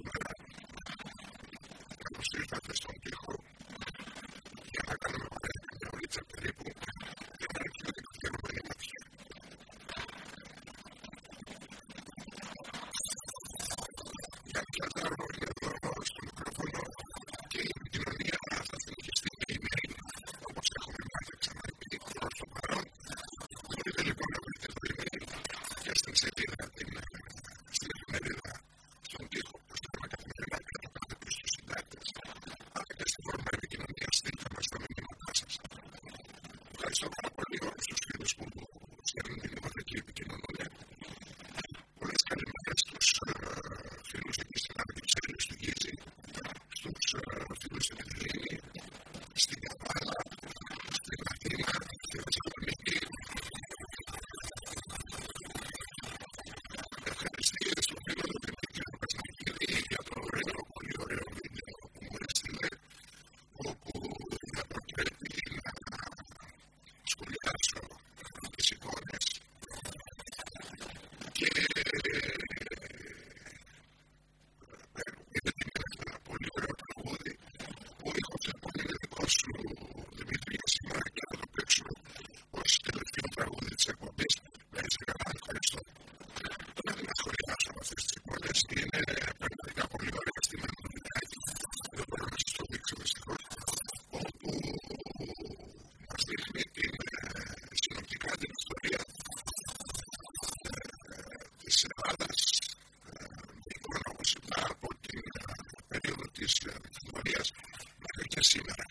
question. Christy Miller.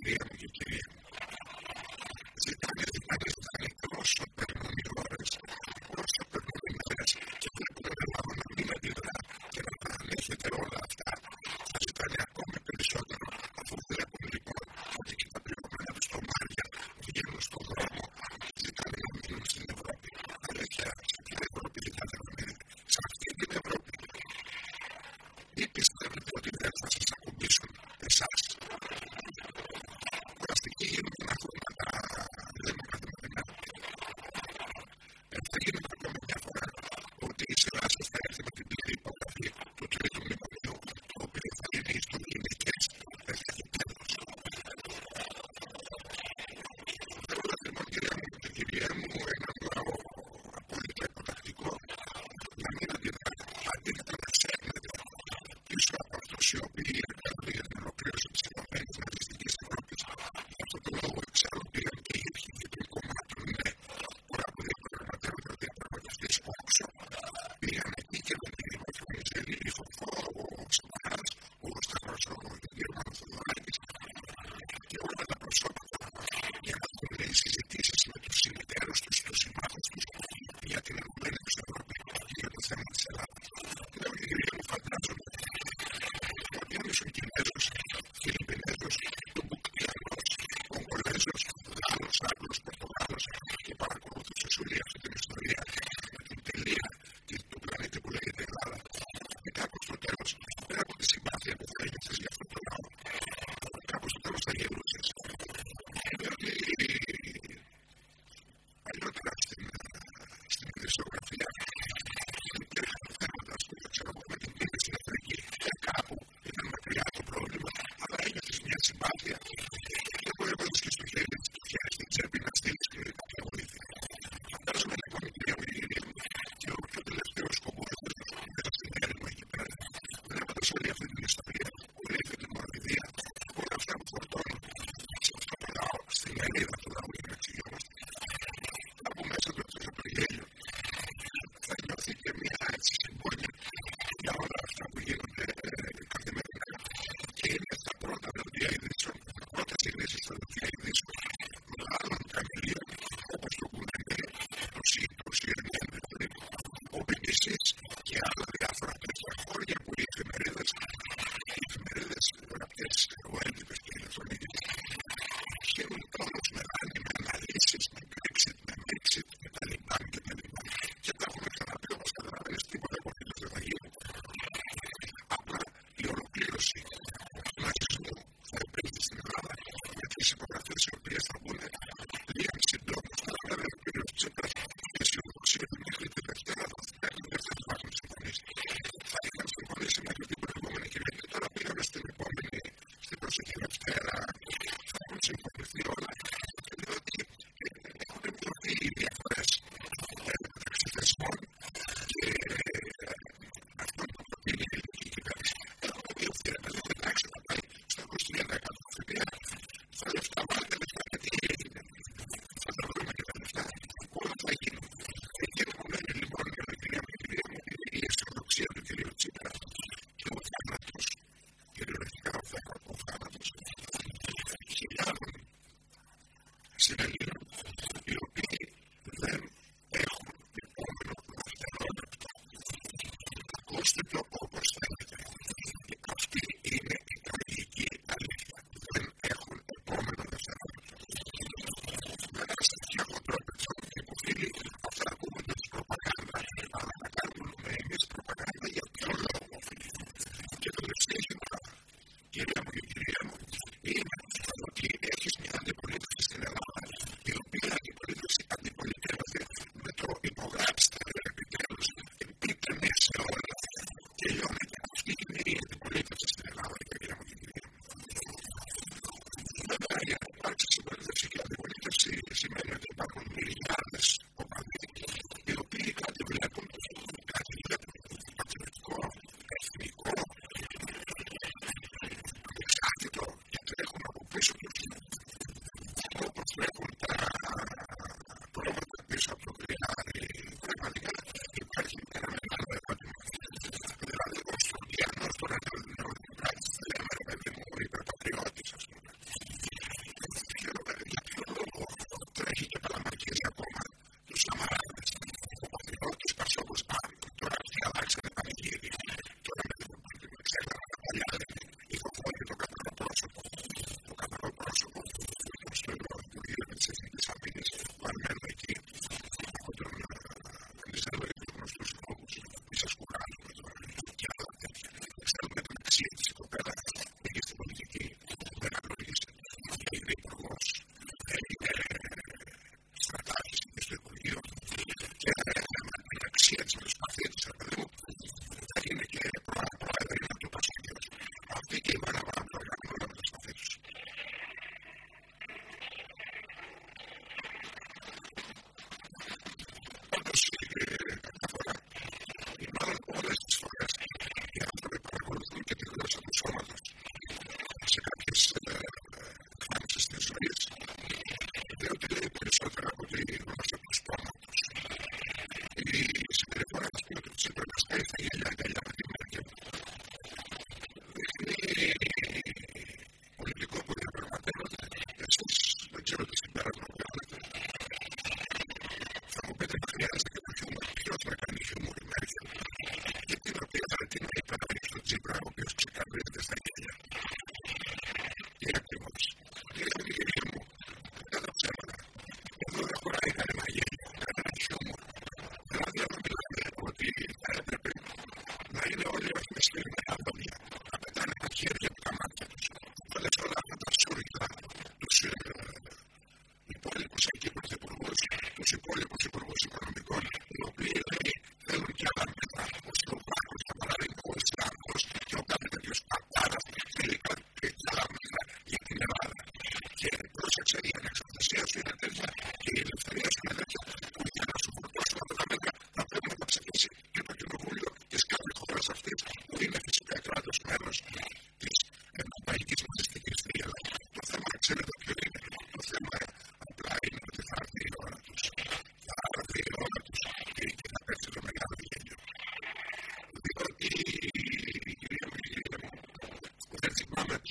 give you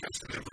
Yes, it is.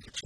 students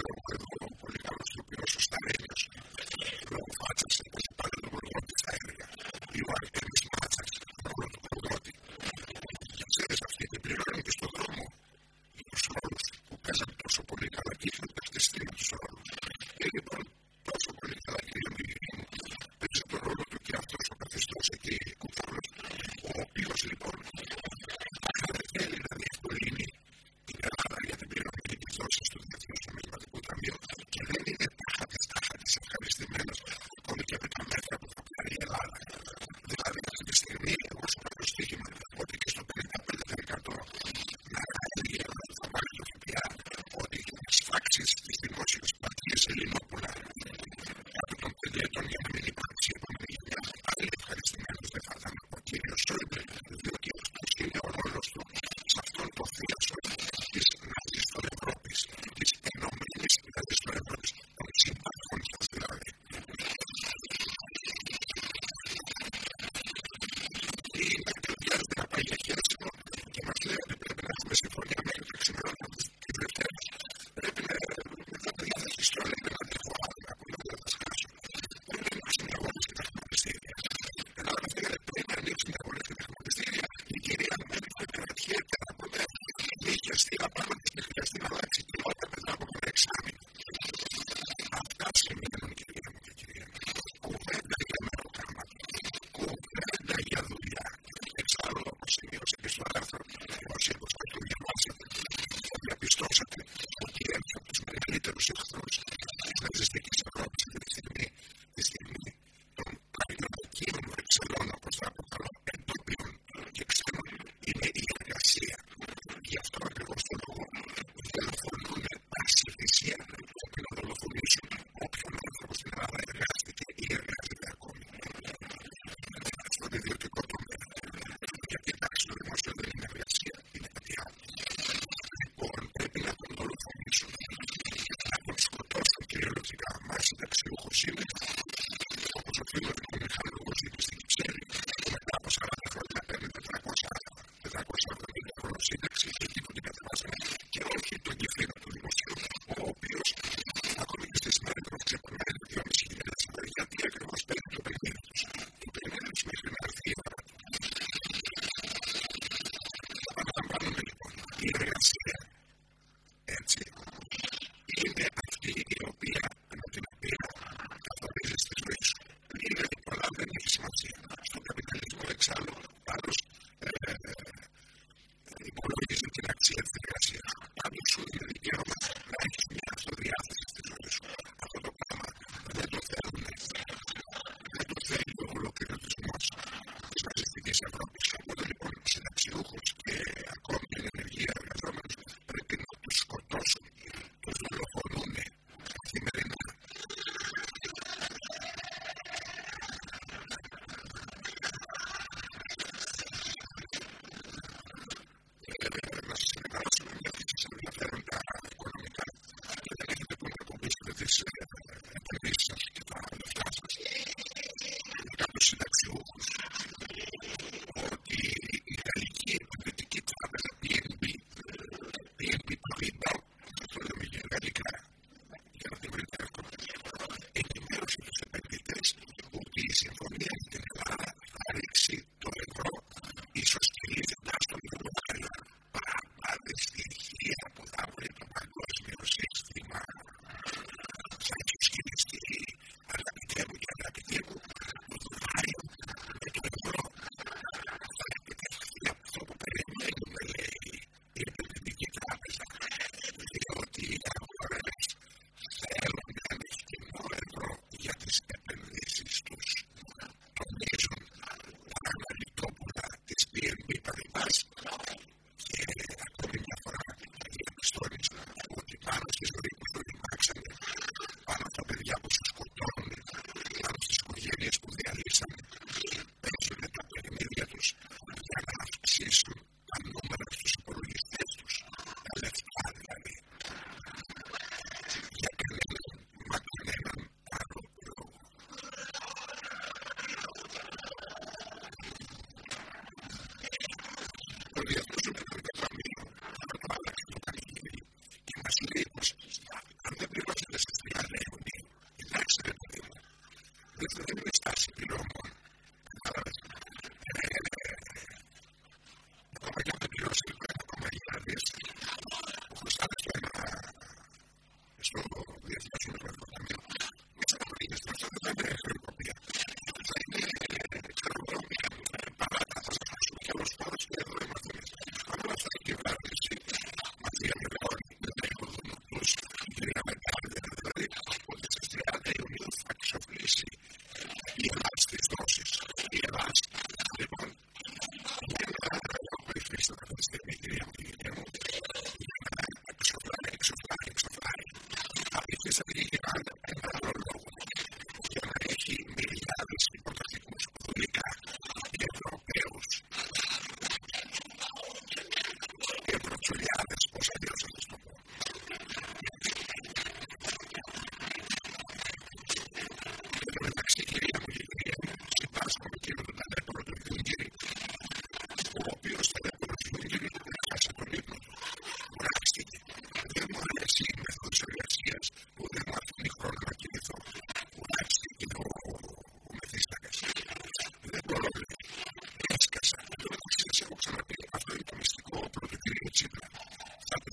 do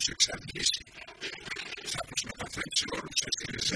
του εξαντλήσει. Θα τους μεταφέρεις όλους σε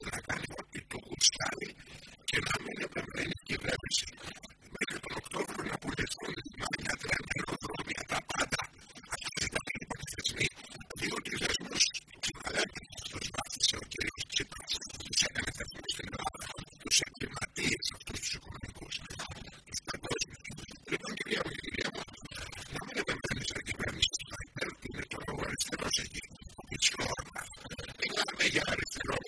God, if you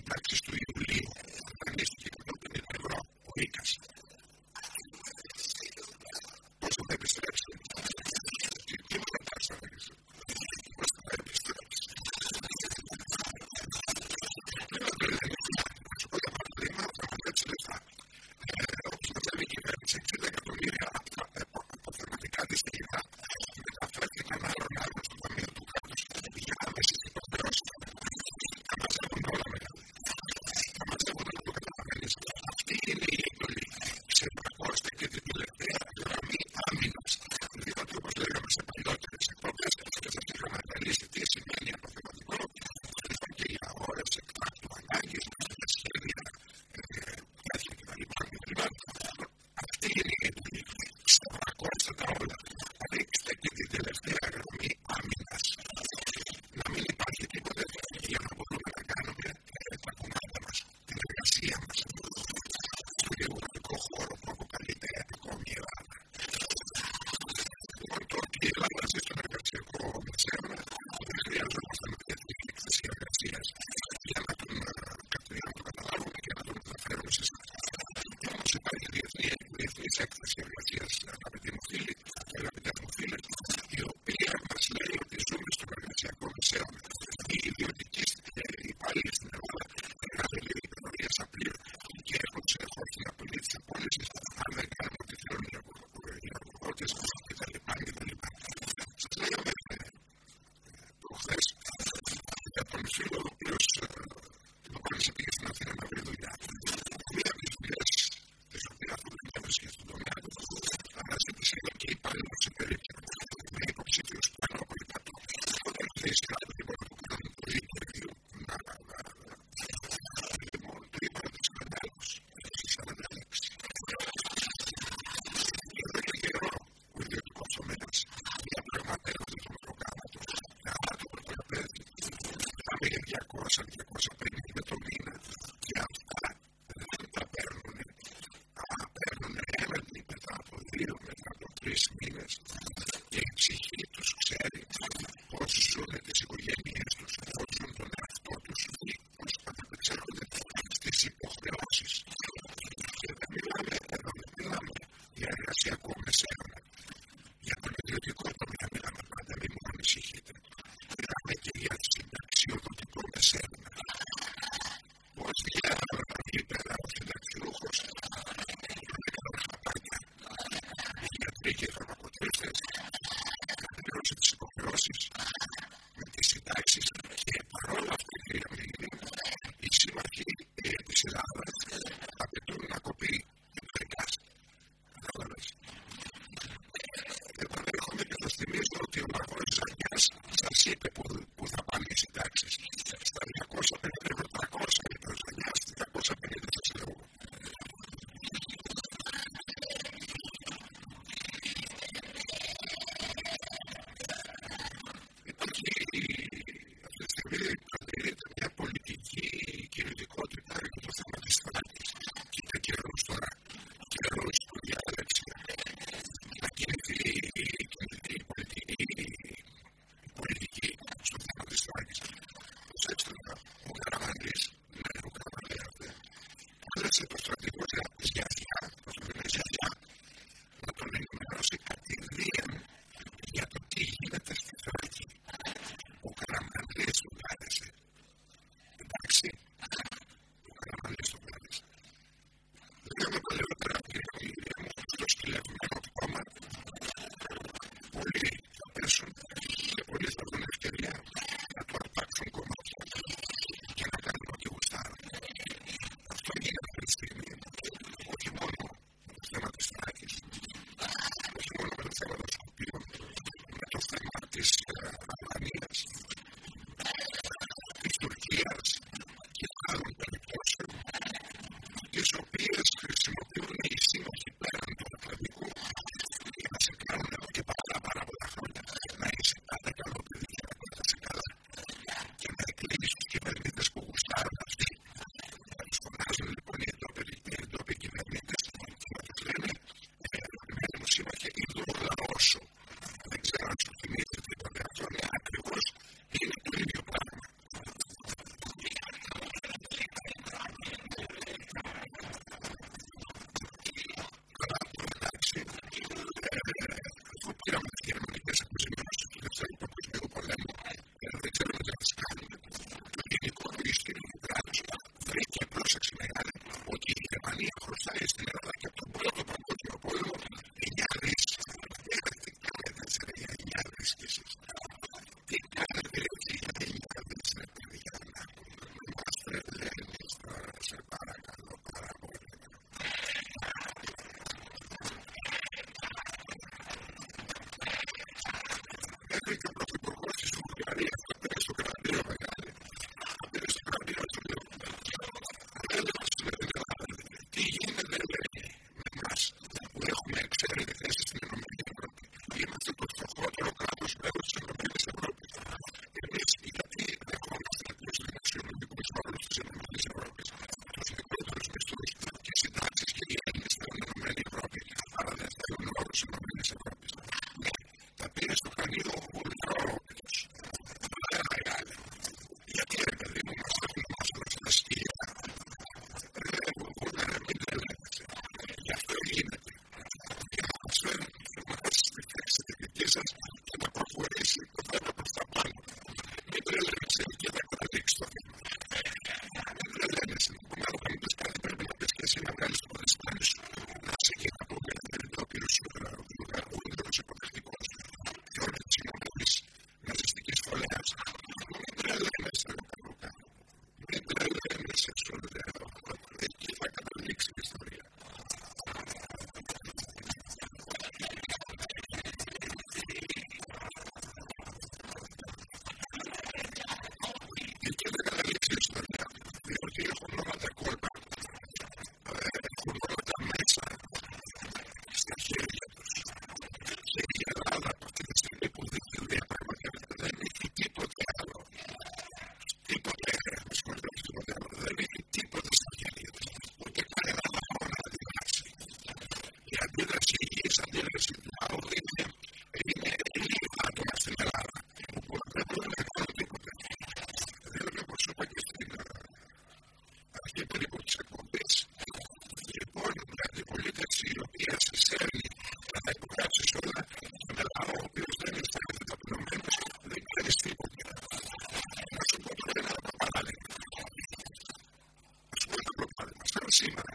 συντάξει true Gracias. gracias Fukushima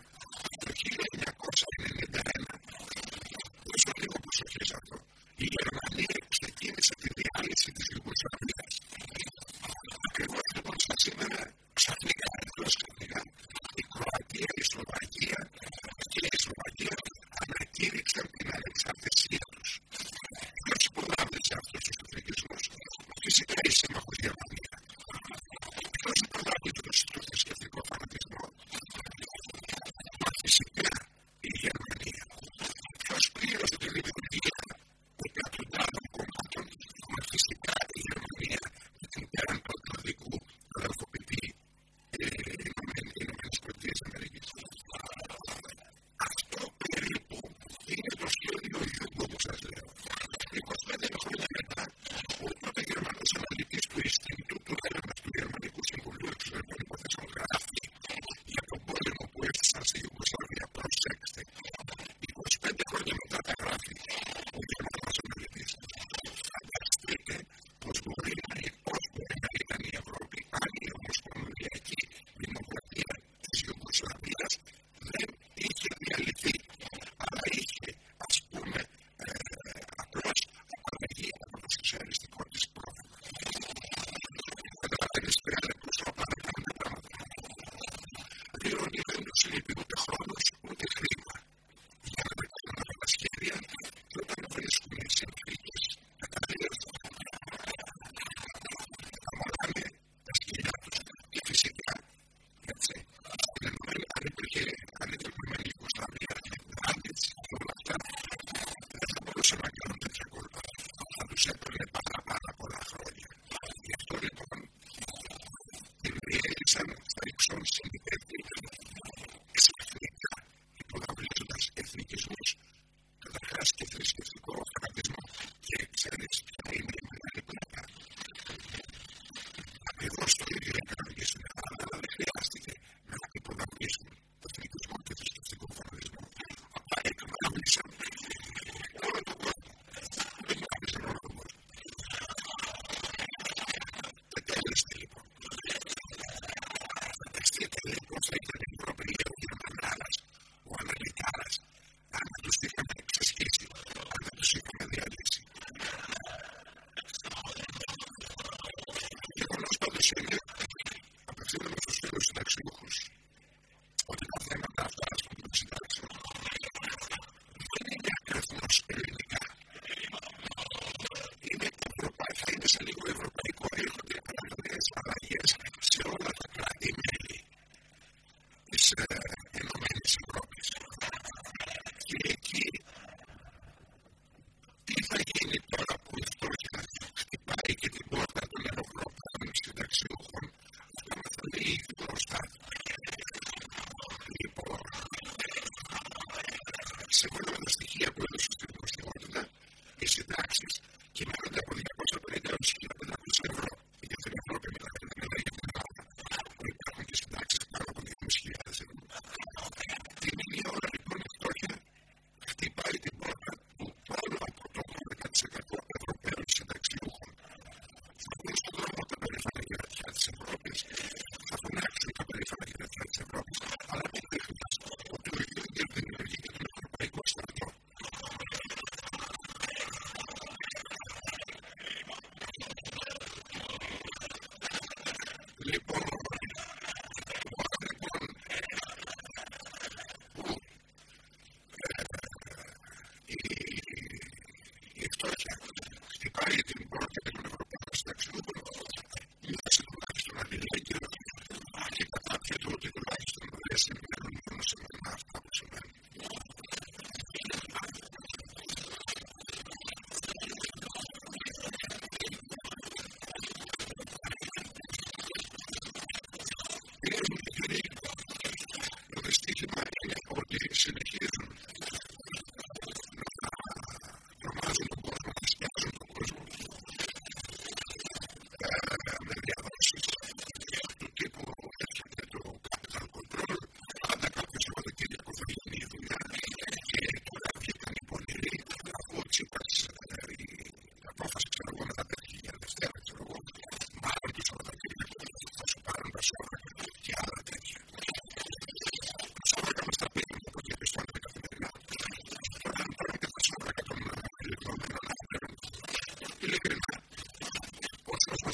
σε κονόμονε τη που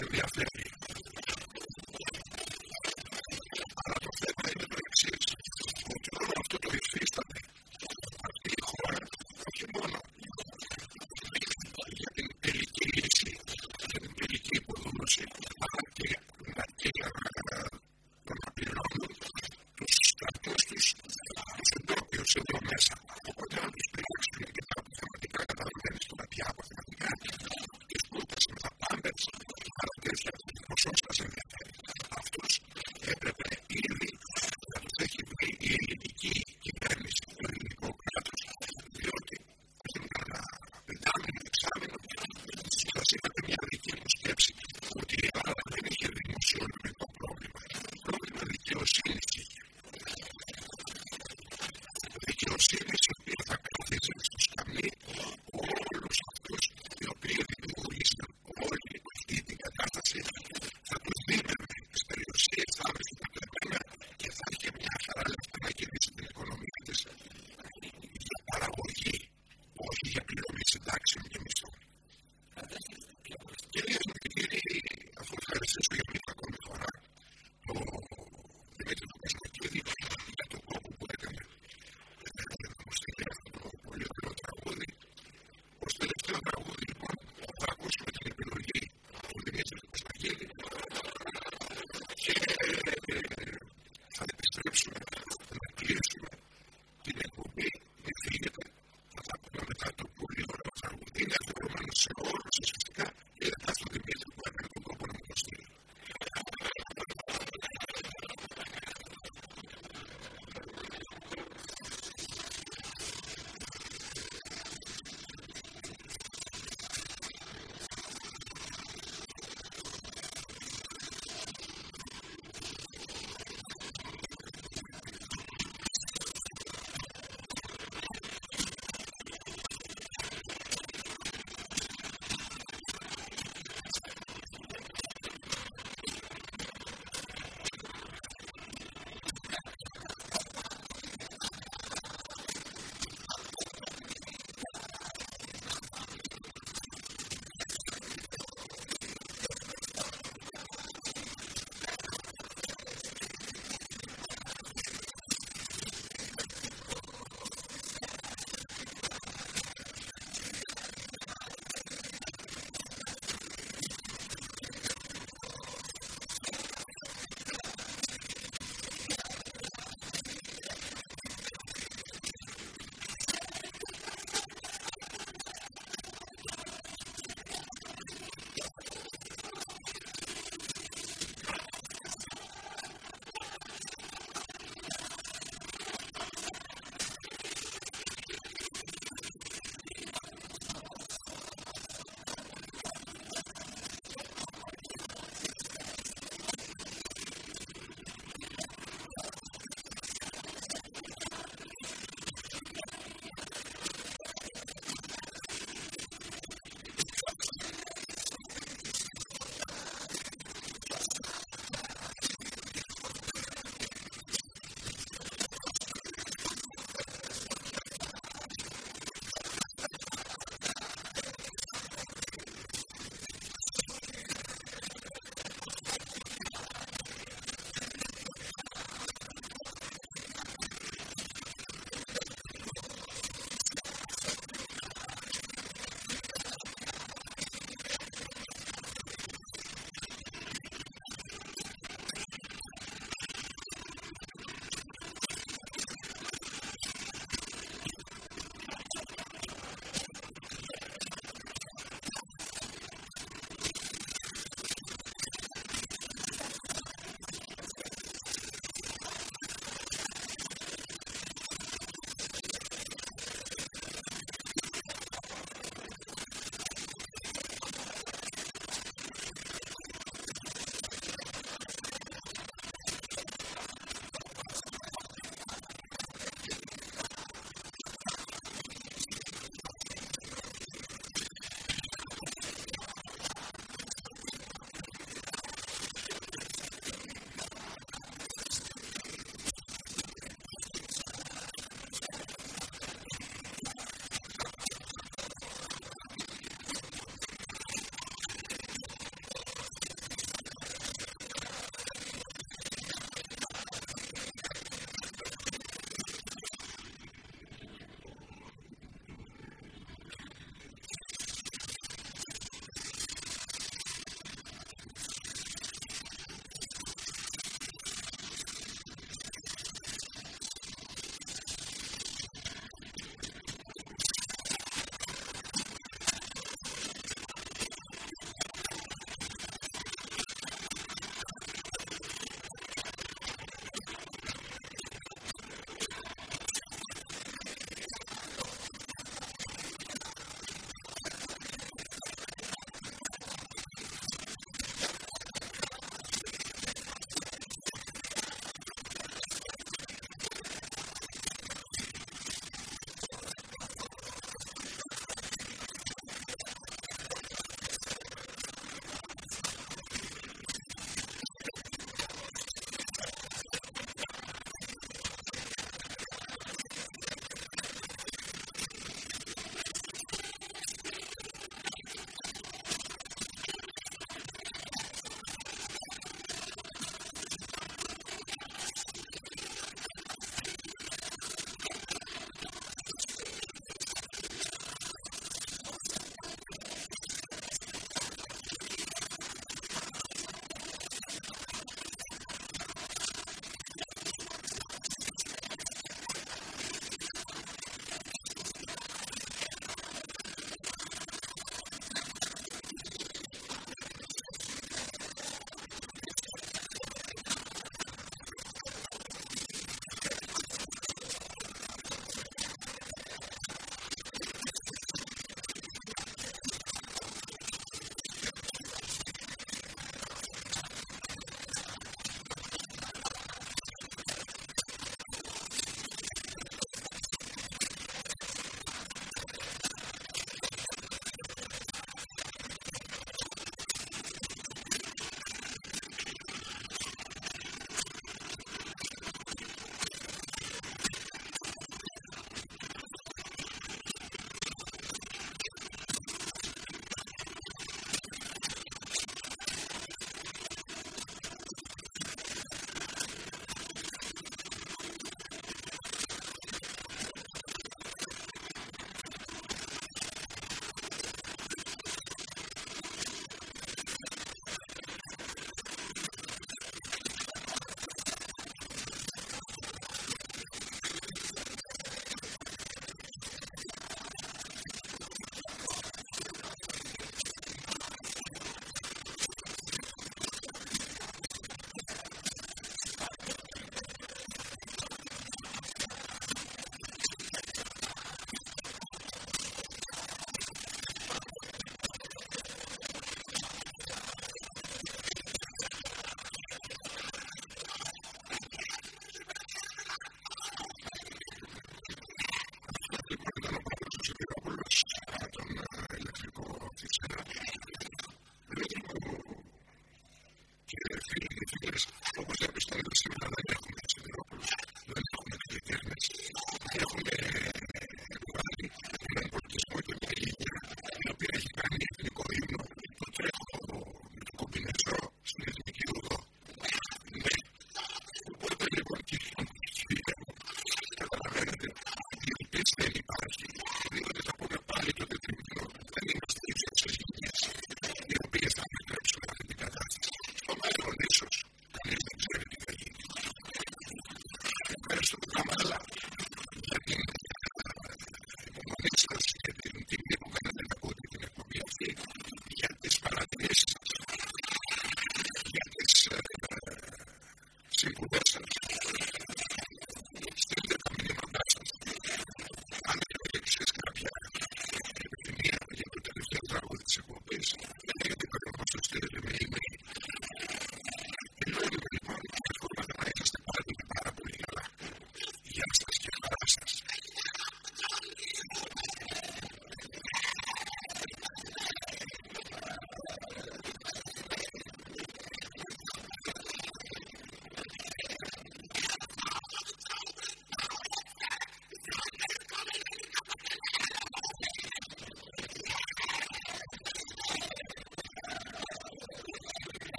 hur vi har